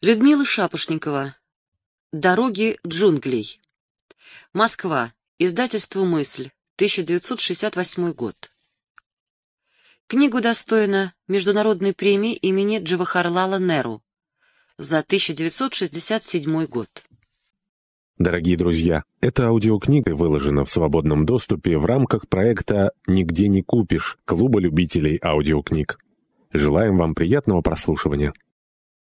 Людмила Шапошникова. Дороги джунглей. Москва. Издательство «Мысль», 1968 год. Книгу достойна Международной премии имени Джавахарлала Неру за 1967 год. Дорогие друзья, эта аудиокнига выложена в свободном доступе в рамках проекта «Нигде не купишь» Клуба любителей аудиокниг. Желаем вам приятного прослушивания.